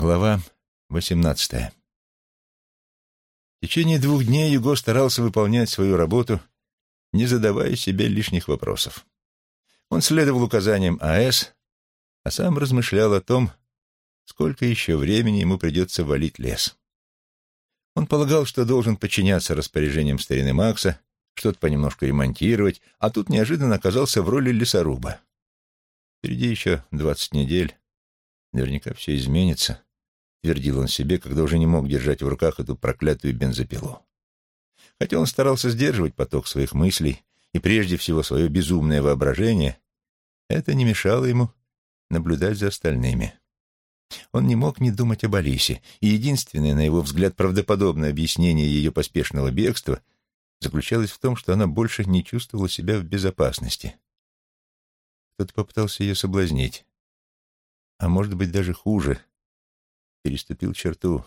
Глава 18. В течение двух дней Юго старался выполнять свою работу, не задавая себе лишних вопросов. Он следовал указаниям АЭС, а сам размышлял о том, сколько еще времени ему придется валить лес. Он полагал, что должен подчиняться распоряжениям старины Макса, что-то понемножку ремонтировать, а тут неожиданно оказался в роли лесоруба. Впереди еще двадцать недель, Наверняка все изменится, — твердил он себе, когда уже не мог держать в руках эту проклятую бензопилу. Хотя он старался сдерживать поток своих мыслей и прежде всего свое безумное воображение, это не мешало ему наблюдать за остальными. Он не мог не думать об Алисе, и единственное, на его взгляд, правдоподобное объяснение ее поспешного бегства заключалось в том, что она больше не чувствовала себя в безопасности. Кто-то попытался ее соблазнить а может быть даже хуже, переступил черту.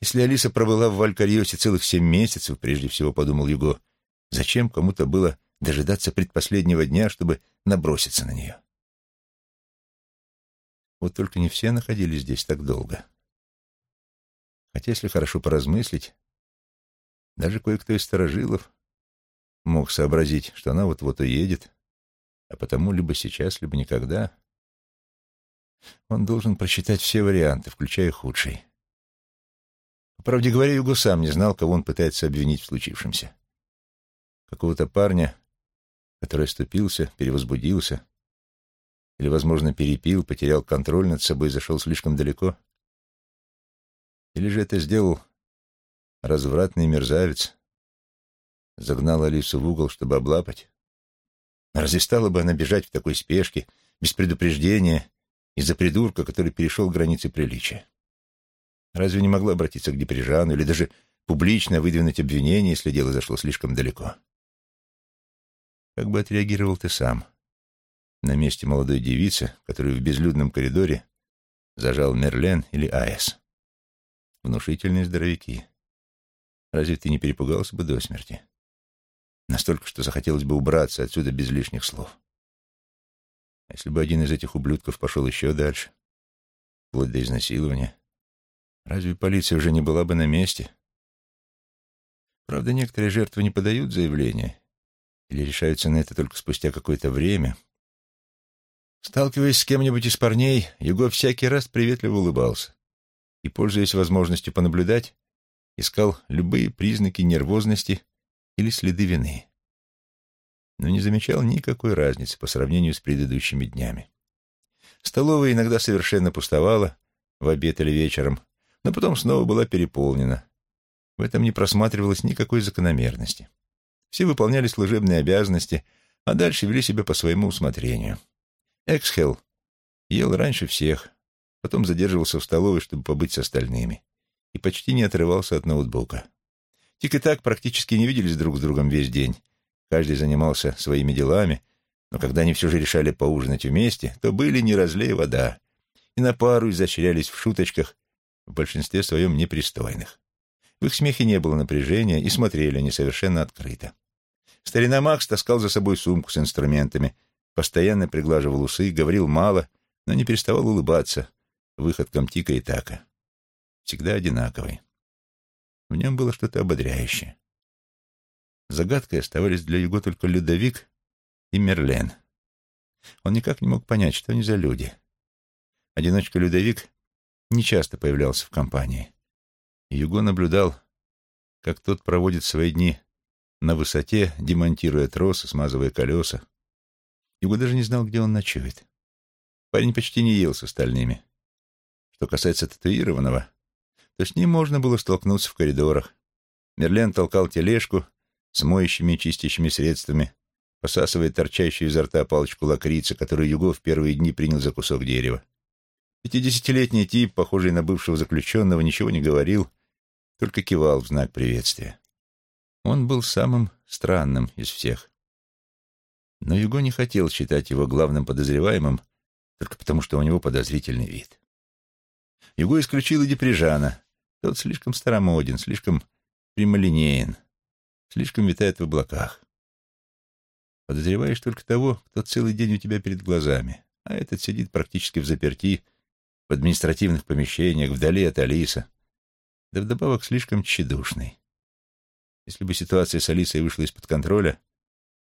Если Алиса пробыла в Валькариосе целых семь месяцев, прежде всего, подумал Юго, зачем кому-то было дожидаться предпоследнего дня, чтобы наброситься на нее? Вот только не все находились здесь так долго. Хотя, если хорошо поразмыслить, даже кое-кто из сторожилов мог сообразить, что она вот-вот уедет, а потому либо сейчас, либо никогда. Он должен просчитать все варианты, включая худший. По правде говоря, Юго сам не знал, кого он пытается обвинить в случившемся. Какого-то парня, который оступился, перевозбудился, или, возможно, перепил, потерял контроль над собой и зашел слишком далеко. Или же это сделал развратный мерзавец, загнал Алису в угол, чтобы облапать. Разве стала бы она бежать в такой спешке, без предупреждения из-за придурка, который перешел границы приличия. Разве не могла обратиться к Деприжану или даже публично выдвинуть обвинение, если дело зашло слишком далеко? Как бы отреагировал ты сам на месте молодой девицы, которую в безлюдном коридоре зажал Мерлен или Аэс? Внушительные здоровяки. Разве ты не перепугался бы до смерти? Настолько, что захотелось бы убраться отсюда без лишних слов. А если бы один из этих ублюдков пошел еще дальше, вплоть до изнасилования, разве полиция уже не была бы на месте? Правда, некоторые жертвы не подают заявление или решаются на это только спустя какое-то время. Сталкиваясь с кем-нибудь из парней, Юго всякий раз приветливо улыбался и, пользуясь возможностью понаблюдать, искал любые признаки нервозности или следы вины но не замечал никакой разницы по сравнению с предыдущими днями. Столовая иногда совершенно пустовала, в обед или вечером, но потом снова была переполнена. В этом не просматривалось никакой закономерности. Все выполняли служебные обязанности, а дальше вели себя по своему усмотрению. Эксхелл ел раньше всех, потом задерживался в столовой, чтобы побыть с остальными, и почти не отрывался от ноутбука. Тик и так практически не виделись друг с другом весь день, Каждый занимался своими делами, но когда они все же решали поужинать вместе, то были не разлей вода, и на пару изощрялись в шуточках, в большинстве своем непристойных. В их смехе не было напряжения, и смотрели они совершенно открыто. Старина Макс таскал за собой сумку с инструментами, постоянно приглаживал усы, говорил мало, но не переставал улыбаться выходкам Тика и Така. Всегда одинаковый. В нем было что-то ободряющее. Загадкой оставались для Юго только Людовик и Мерлен. Он никак не мог понять, что они за люди. Одиночка Людовик нечасто появлялся в компании. Юго наблюдал, как тот проводит свои дни на высоте, демонтируя тросы, смазывая колеса. Юго даже не знал, где он ночует. Парень почти не ел с остальными. Что касается татуированного, то с ним можно было столкнуться в коридорах. Мерлен толкал тележку, с моющими чистящими средствами, посасывая торчащую изо рта палочку лакрицы, которую Юго в первые дни принял за кусок дерева. Пятидесятилетний тип, похожий на бывшего заключенного, ничего не говорил, только кивал в знак приветствия. Он был самым странным из всех. Но Юго не хотел считать его главным подозреваемым только потому, что у него подозрительный вид. Юго исключил и Деприжана. Тот слишком старомоден, слишком прямолинеен слишком витает в облаках. Подозреваешь только того, кто целый день у тебя перед глазами, а этот сидит практически в заперти, в административных помещениях, вдали от Алисы, да вдобавок слишком тщедушной. Если бы ситуация с Алисой вышла из-под контроля,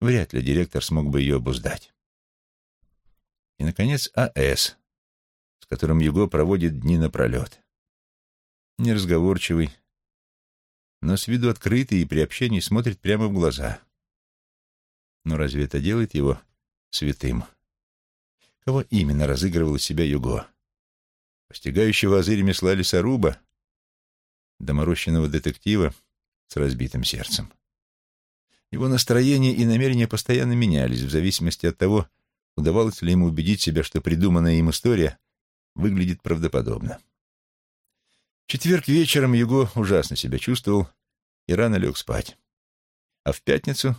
вряд ли директор смог бы ее обуздать. И, наконец, А.С., с которым Юго проводит дни напролет. Неразговорчивый, но с виду открытый и при общении смотрит прямо в глаза. Но разве это делает его святым? Кого именно разыгрывал из себя Юго? Постигающего азы ремесла лесоруба? Доморощенного детектива с разбитым сердцем? Его настроение и намерения постоянно менялись в зависимости от того, удавалось ли ему убедить себя, что придуманная им история выглядит правдоподобно. В четверг вечером Юго ужасно себя чувствовал и рано лег спать. А в пятницу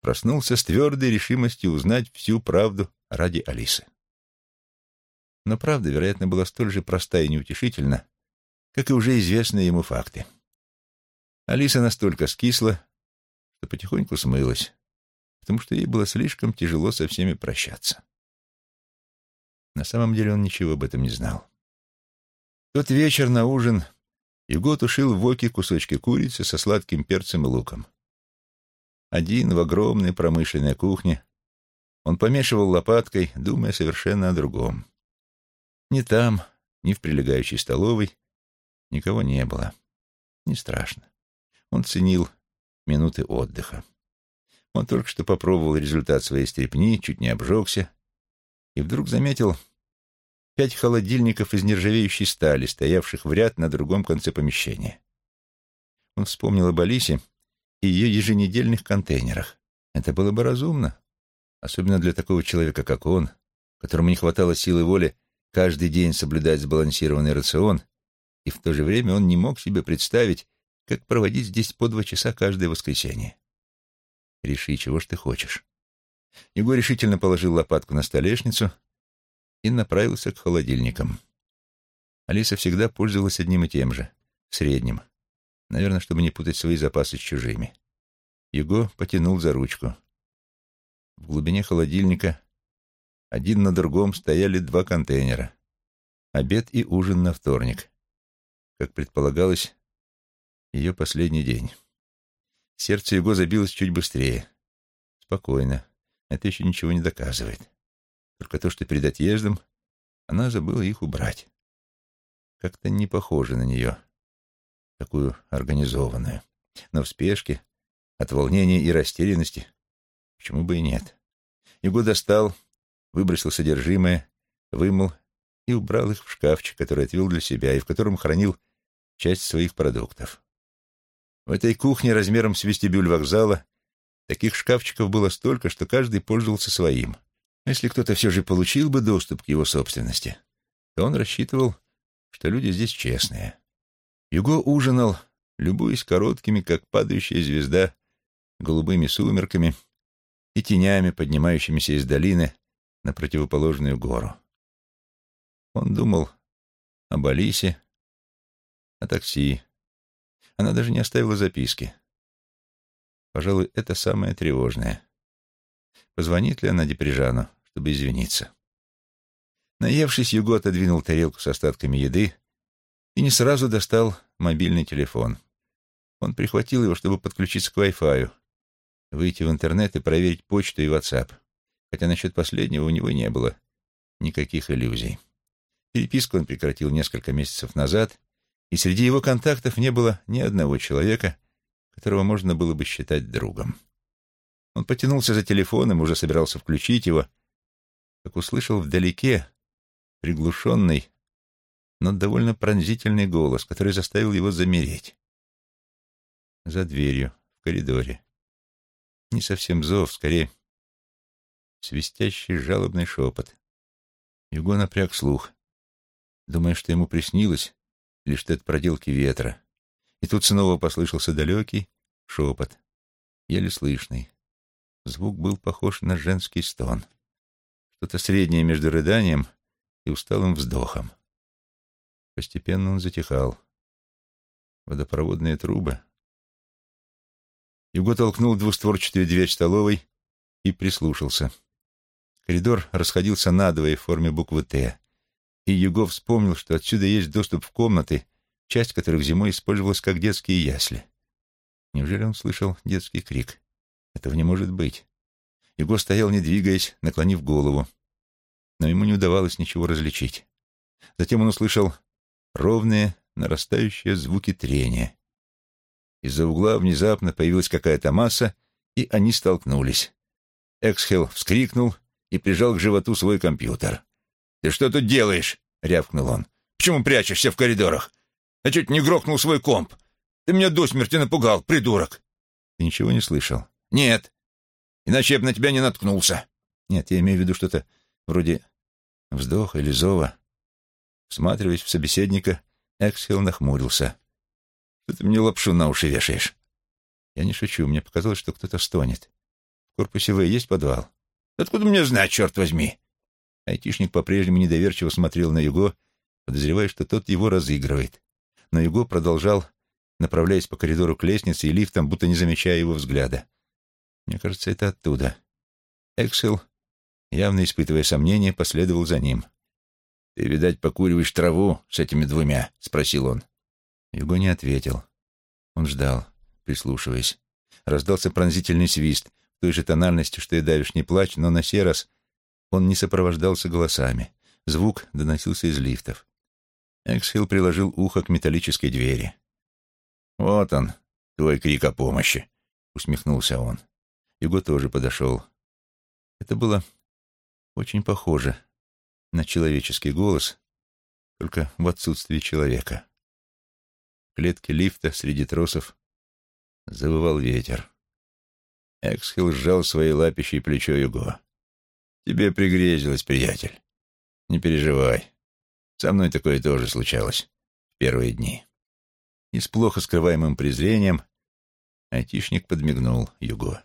проснулся с твердой решимостью узнать всю правду ради Алисы. Но правда, вероятно, была столь же проста и неутешительна, как и уже известные ему факты. Алиса настолько скисла, что потихоньку смылась, потому что ей было слишком тяжело со всеми прощаться. На самом деле он ничего об этом не знал. Тот вечер на ужин Юго тушил в воке кусочки курицы со сладким перцем и луком. Один в огромной промышленной кухне он помешивал лопаткой, думая совершенно о другом. Ни там, ни в прилегающей столовой никого не было. Не страшно. Он ценил минуты отдыха. Он только что попробовал результат своей стрепни, чуть не обжегся, и вдруг заметил пять холодильников из нержавеющей стали, стоявших в ряд на другом конце помещения. Он вспомнил об Алисе и ее еженедельных контейнерах. Это было бы разумно, особенно для такого человека, как он, которому не хватало силы воли каждый день соблюдать сбалансированный рацион, и в то же время он не мог себе представить, как проводить здесь по два часа каждое воскресенье. Реши, чего ж ты хочешь. Егор решительно положил лопатку на столешницу и направился к холодильникам. Алиса всегда пользовалась одним и тем же, средним, наверное, чтобы не путать свои запасы с чужими. Юго потянул за ручку. В глубине холодильника один на другом стояли два контейнера. Обед и ужин на вторник. Как предполагалось, ее последний день. Сердце его забилось чуть быстрее. Спокойно. Это еще ничего не доказывает. Только то, что перед отъездом она забыла их убрать. Как-то не похоже на нее, такую организованную. Но в спешке, от волнения и растерянности, почему бы и нет. Его достал выбросил содержимое, вымыл и убрал их в шкафчик, который отвел для себя и в котором хранил часть своих продуктов. В этой кухне размером с вестибюль вокзала таких шкафчиков было столько, что каждый пользовался своим. Если кто-то все же получил бы доступ к его собственности, то он рассчитывал, что люди здесь честные. Юго ужинал, любуясь короткими, как падающая звезда, голубыми сумерками и тенями, поднимающимися из долины на противоположную гору. Он думал об Алисе, о такси. Она даже не оставила записки. Пожалуй, это самое тревожное. Позвонит ли она Деприжану, чтобы извиниться? Наевшись, Юго отодвинул тарелку с остатками еды и не сразу достал мобильный телефон. Он прихватил его, чтобы подключиться к Wi-Fi, выйти в интернет и проверить почту и WhatsApp хотя насчет последнего у него не было никаких иллюзий. Переписку он прекратил несколько месяцев назад, и среди его контактов не было ни одного человека, которого можно было бы считать другом. Он потянулся за телефоном, уже собирался включить его, как услышал вдалеке приглушенный, но довольно пронзительный голос, который заставил его замереть. За дверью, в коридоре. Не совсем зов, скорее свистящий жалобный шепот. Юго напряг слух, думая, что ему приснилось, или что это проделки ветра. И тут снова послышался далекий шепот, еле слышный. Звук был похож на женский стон. Что-то среднее между рыданием и усталым вздохом. Постепенно он затихал. Водопроводные трубы. Юго толкнул двустворчатую дверь столовой и прислушался. Коридор расходился надвое в форме буквы «Т». И Юго вспомнил, что отсюда есть доступ в комнаты, часть которых зимой использовалась как детские ясли. Неужели он слышал детский крик? Этого не может быть. Юго стоял, не двигаясь, наклонив голову. Но ему не удавалось ничего различить. Затем он услышал ровные, нарастающие звуки трения. Из-за угла внезапно появилась какая-то масса, и они столкнулись. Эксхел вскрикнул и прижал к животу свой компьютер. «Ты что тут делаешь?» — рявкнул он. «Почему прячешься в коридорах? Я чуть не грохнул свой комп. Ты меня до смерти напугал, придурок!» «Ты ничего не слышал?» «Нет. Иначе я бы на тебя не наткнулся». «Нет, я имею в виду что-то вроде вздоха или зова». Всматриваясь в собеседника, Эксхилл нахмурился. «Что ты мне лапшу на уши вешаешь?» «Я не шучу. Мне показалось, что кто-то стонет. В корпусе В есть подвал?» «Откуда мне знать, черт возьми?» Айтишник по-прежнему недоверчиво смотрел на Юго, подозревая, что тот его разыгрывает. Но Юго продолжал, направляясь по коридору к лестнице и лифтам, будто не замечая его взгляда. «Мне кажется, это оттуда». Эксел, явно испытывая сомнения, последовал за ним. «Ты, видать, покуриваешь траву с этими двумя?» — спросил он. Юго не ответил. Он ждал, прислушиваясь. Раздался пронзительный свист, той же тональности, что и давишний плач, но на сей раз он не сопровождался голосами. Звук доносился из лифтов. Эксхилл приложил ухо к металлической двери. «Вот он, твой крик о помощи», — усмехнулся он. Юго тоже подошел. Это было очень похоже на человеческий голос, только в отсутствии человека. В клетке лифта среди тросов завывал ветер. Эксхилл сжал своей лапищей плечо Юго. «Тебе пригрезилось, приятель. Не переживай. Со мной такое тоже случалось в первые дни». И с плохо скрываемым презрением айтишник подмигнул Юго.